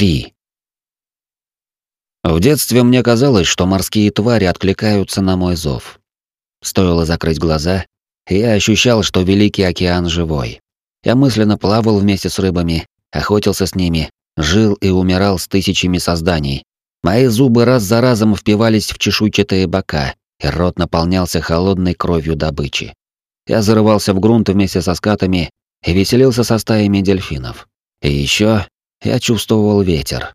Три. В детстве мне казалось, что морские твари откликаются на мой зов. Стоило закрыть глаза, и я ощущал, что Великий океан живой. Я мысленно плавал вместе с рыбами, охотился с ними, жил и умирал с тысячами созданий. Мои зубы раз за разом впивались в чешуйчатые бока, и рот наполнялся холодной кровью добычи. Я зарывался в грунт вместе со скатами и веселился со стаями дельфинов. И еще я чувствовал ветер.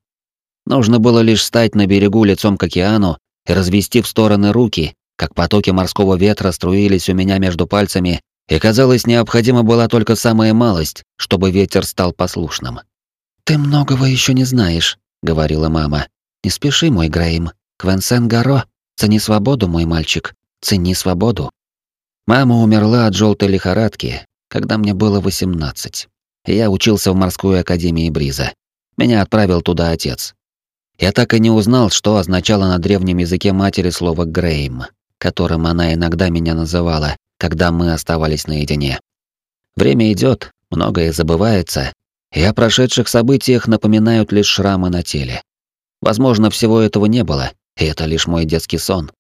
Нужно было лишь стать на берегу лицом к океану и развести в стороны руки, как потоки морского ветра струились у меня между пальцами, и казалось, необходима была только самая малость, чтобы ветер стал послушным. «Ты многого еще не знаешь», — говорила мама. «Не спеши, мой Грейм. Квенсен Гаро, цени свободу, мой мальчик, цени свободу». Мама умерла от желтой лихорадки, когда мне было восемнадцать. Я учился в морской академии Бриза. Меня отправил туда отец. Я так и не узнал, что означало на древнем языке матери слово «грейм», которым она иногда меня называла, когда мы оставались наедине. Время идет, многое забывается, и о прошедших событиях напоминают лишь шрамы на теле. Возможно, всего этого не было, и это лишь мой детский сон.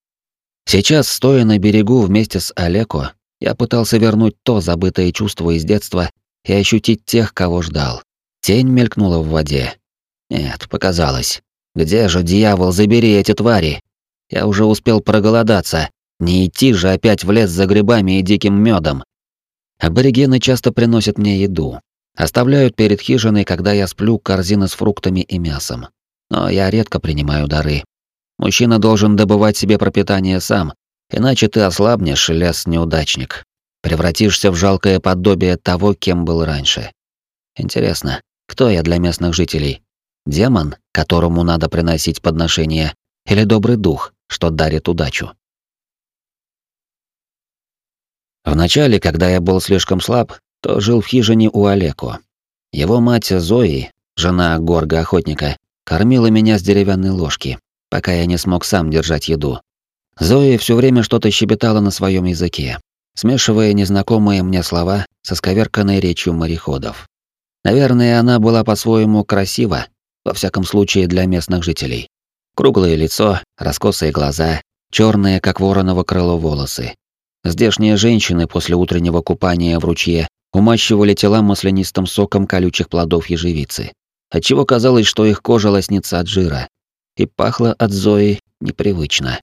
Сейчас, стоя на берегу вместе с Олеко, я пытался вернуть то забытое чувство из детства и ощутить тех, кого ждал. Тень мелькнула в воде. Нет, показалось. Где же, дьявол, забери эти твари? Я уже успел проголодаться. Не идти же опять в лес за грибами и диким медом. Аборигены часто приносят мне еду. Оставляют перед хижиной, когда я сплю, корзины с фруктами и мясом. Но я редко принимаю дары. Мужчина должен добывать себе пропитание сам, иначе ты ослабнешь, лес-неудачник превратишься в жалкое подобие того, кем был раньше. Интересно, кто я для местных жителей? Демон, которому надо приносить подношения, или добрый дух, что дарит удачу? Вначале, когда я был слишком слаб, то жил в хижине у Олеко. Его мать Зои, жена Горга-охотника, кормила меня с деревянной ложки, пока я не смог сам держать еду. Зои все время что-то щебетала на своем языке, смешивая незнакомые мне слова со сковерканной речью мореходов. Наверное, она была по-своему красива, во всяком случае для местных жителей. Круглое лицо, раскосые глаза, черные, как вороново крыло, волосы. Здешние женщины после утреннего купания в ручье умащивали тела маслянистым соком колючих плодов ежевицы, отчего казалось, что их кожа лоснится от жира. И пахло от Зои непривычно.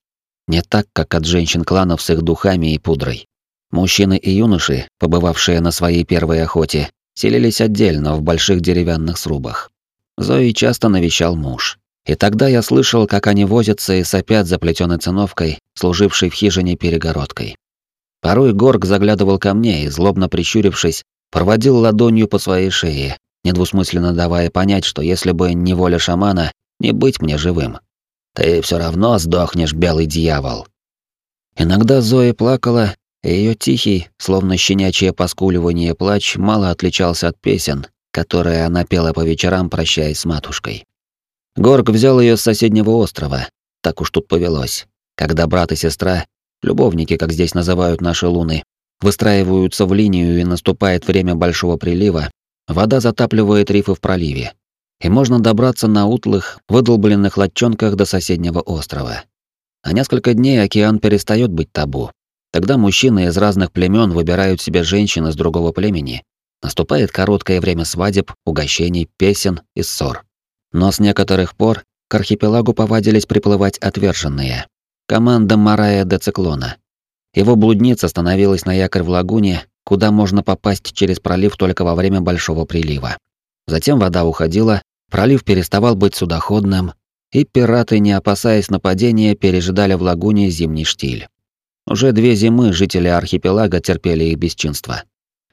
Не так, как от женщин кланов с их духами и пудрой. Мужчины и юноши, побывавшие на своей первой охоте, селились отдельно в больших деревянных срубах. Зои часто навещал муж. И тогда я слышал, как они возятся и сопят за плетеной циновкой, служившей в хижине перегородкой. Порой Горг заглядывал ко мне и, злобно прищурившись, проводил ладонью по своей шее, недвусмысленно давая понять, что если бы не воля шамана, не быть мне живым. «Ты все равно сдохнешь, белый дьявол». Иногда Зоя плакала ее тихий, словно щенячье поскуливание плач, мало отличался от песен, которые она пела по вечерам, прощаясь с матушкой. Горг взял ее с соседнего острова, так уж тут повелось, когда брат и сестра, любовники, как здесь называют наши луны, выстраиваются в линию и наступает время большого прилива, вода затапливает рифы в проливе, и можно добраться на утлых, выдолбленных лодчонках до соседнего острова. На несколько дней океан перестает быть табу, Тогда мужчины из разных племен выбирают себе женщин из другого племени. Наступает короткое время свадеб, угощений, песен и ссор. Но с некоторых пор к архипелагу повадились приплывать отверженные. Команда Марая де Циклона. Его блудница становилась на якорь в лагуне, куда можно попасть через пролив только во время большого прилива. Затем вода уходила, пролив переставал быть судоходным, и пираты, не опасаясь нападения, пережидали в лагуне зимний штиль. Уже две зимы жители архипелага терпели их бесчинство.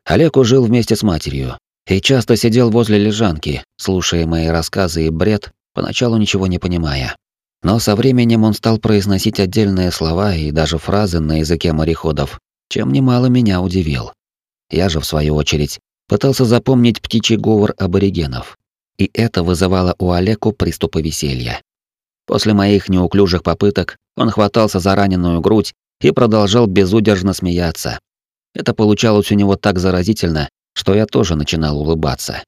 Олег жил вместе с матерью и часто сидел возле лежанки, слушая мои рассказы и бред, поначалу ничего не понимая. Но со временем он стал произносить отдельные слова и даже фразы на языке мореходов, чем немало меня удивил. Я же, в свою очередь, пытался запомнить птичий говор аборигенов. И это вызывало у Олеку приступы веселья. После моих неуклюжих попыток он хватался за раненую грудь и продолжал безудержно смеяться. Это получалось у него так заразительно, что я тоже начинал улыбаться.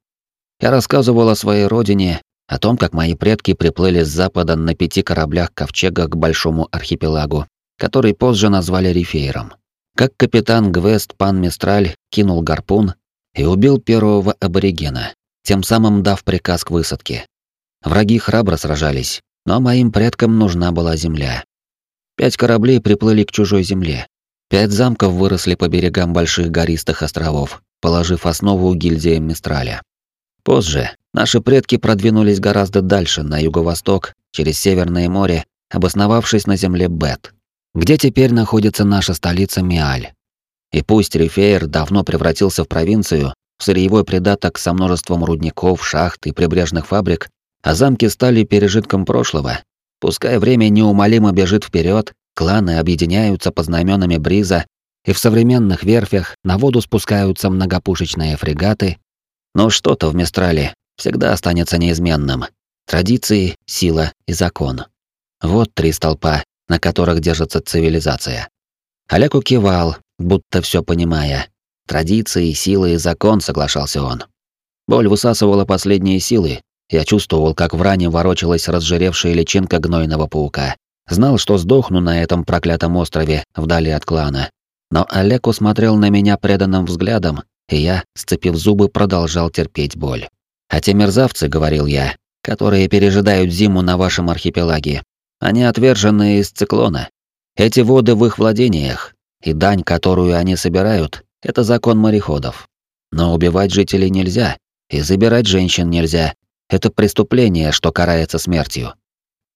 Я рассказывал о своей родине, о том, как мои предки приплыли с запада на пяти кораблях-ковчегах к большому архипелагу, который позже назвали Рифейром. Как капитан Гвест Пан Мистраль кинул гарпун и убил первого аборигена, тем самым дав приказ к высадке. Враги храбро сражались, но моим предкам нужна была земля. Пять кораблей приплыли к чужой земле. Пять замков выросли по берегам больших гористых островов, положив основу гильдиям Мистраля. Позже наши предки продвинулись гораздо дальше, на юго-восток, через Северное море, обосновавшись на земле Бет, где теперь находится наша столица Миаль. И пусть Рифейр давно превратился в провинцию, в сырьевой придаток со множеством рудников, шахт и прибрежных фабрик, а замки стали пережитком прошлого, пускай время неумолимо бежит вперед, кланы объединяются по знаменами Бриза, и в современных верфях на воду спускаются многопушечные фрегаты, но что-то в Мистрале всегда останется неизменным. Традиции, сила и закон. Вот три столпа, на которых держится цивилизация. Олег кивал, будто все понимая. Традиции, сила и закон, соглашался он. Боль высасывала последние силы. Я чувствовал, как в ране ворочалась разжиревшая личинка гнойного паука. Знал, что сдохну на этом проклятом острове, вдали от клана. Но Олег усмотрел на меня преданным взглядом и я, сцепив зубы, продолжал терпеть боль. А те мерзавцы, говорил я, которые пережидают зиму на вашем архипелаге, они отверженные из циклона. Эти воды в их владениях, и дань, которую они собирают, это закон мореходов. Но убивать жителей нельзя, и забирать женщин нельзя. Это преступление, что карается смертью.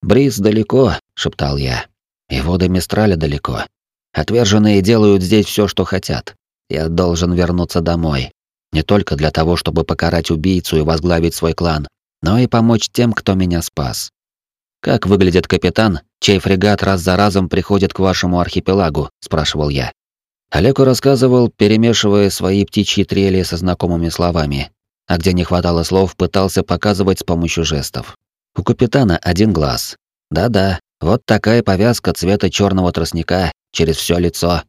Бриз далеко, шептал я. И воды Мистраля далеко. Отверженные делают здесь все, что хотят. Я должен вернуться домой. Не только для того, чтобы покарать убийцу и возглавить свой клан, но и помочь тем, кто меня спас. Как выглядит капитан, чей фрегат раз за разом приходит к вашему архипелагу, спрашивал я. Олегу рассказывал, перемешивая свои птичьи трели со знакомыми словами, а где не хватало слов, пытался показывать с помощью жестов. У капитана один глаз. Да-да, вот такая повязка цвета черного тростника через все лицо,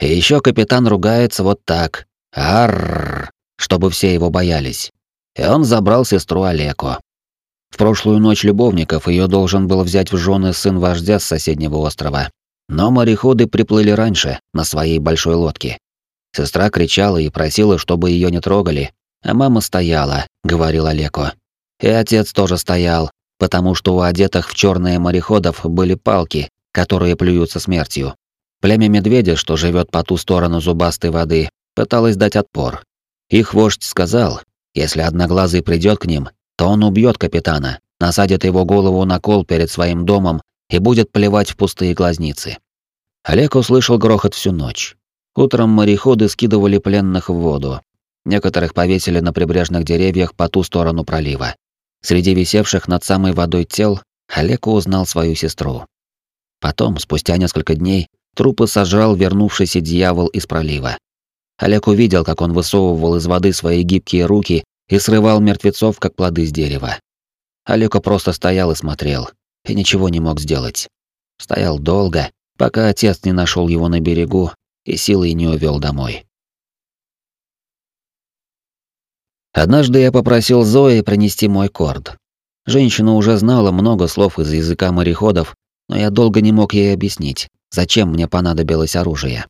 и еще капитан ругается вот так. Арррр, чтобы все его боялись. И он забрал сестру Олеку. В прошлую ночь любовников ее должен был взять в жены сын вождя с соседнего острова. Но мореходы приплыли раньше, на своей большой лодке. Сестра кричала и просила, чтобы ее не трогали, а мама стояла, говорил Олеко. И отец тоже стоял, потому что у одетых в черные мореходов были палки, которые плюются смертью. Племя медведя, что живет по ту сторону зубастой воды, пыталось дать отпор. Их вождь сказал, если Одноглазый придет к ним, то он убьет капитана, насадит его голову на кол перед своим домом и будет плевать в пустые глазницы. Олег услышал грохот всю ночь. Утром мореходы скидывали пленных в воду. Некоторых повесили на прибрежных деревьях по ту сторону пролива. Среди висевших над самой водой тел Олег узнал свою сестру. Потом, спустя несколько дней, Трупы сожрал вернувшийся дьявол из пролива. Олег увидел, как он высовывал из воды свои гибкие руки и срывал мертвецов, как плоды с дерева. Олег просто стоял и смотрел, и ничего не мог сделать. Стоял долго, пока отец не нашел его на берегу и силой не увел домой. Однажды я попросил Зои принести мой корд. Женщина уже знала много слов из языка мореходов, но я долго не мог ей объяснить, зачем мне понадобилось оружие.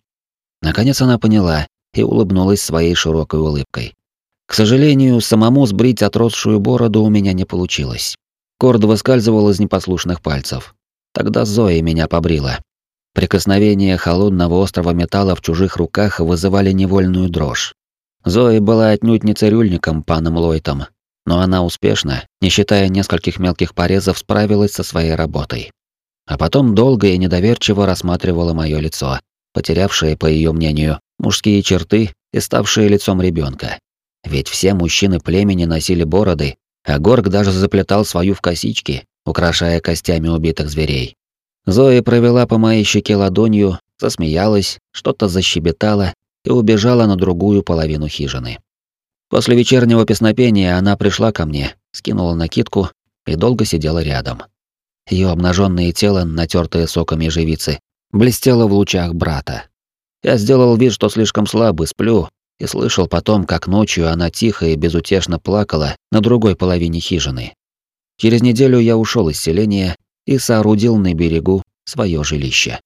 Наконец она поняла и улыбнулась своей широкой улыбкой. К сожалению, самому сбрить отросшую бороду у меня не получилось. Корд выскальзывал из непослушных пальцев. Тогда Зоя меня побрила. Прикосновение холодного острого металла в чужих руках вызывали невольную дрожь. Зоя была отнюдь не цирюльником паном Лойтом, но она успешно, не считая нескольких мелких порезов, справилась со своей работой а потом долго и недоверчиво рассматривала мое лицо, потерявшее, по ее мнению, мужские черты и ставшее лицом ребенка. Ведь все мужчины племени носили бороды, а Горг даже заплетал свою в косички, украшая костями убитых зверей. Зоя провела по моей щеке ладонью, засмеялась, что-то защебетала и убежала на другую половину хижины. После вечернего песнопения она пришла ко мне, скинула накидку и долго сидела рядом. Ее обнаженное тело, натертое соком ежевицы, блестело в лучах брата. Я сделал вид, что слишком слабый, сплю, и слышал потом, как ночью она тихо и безутешно плакала на другой половине хижины. Через неделю я ушел из селения и соорудил на берегу свое жилище.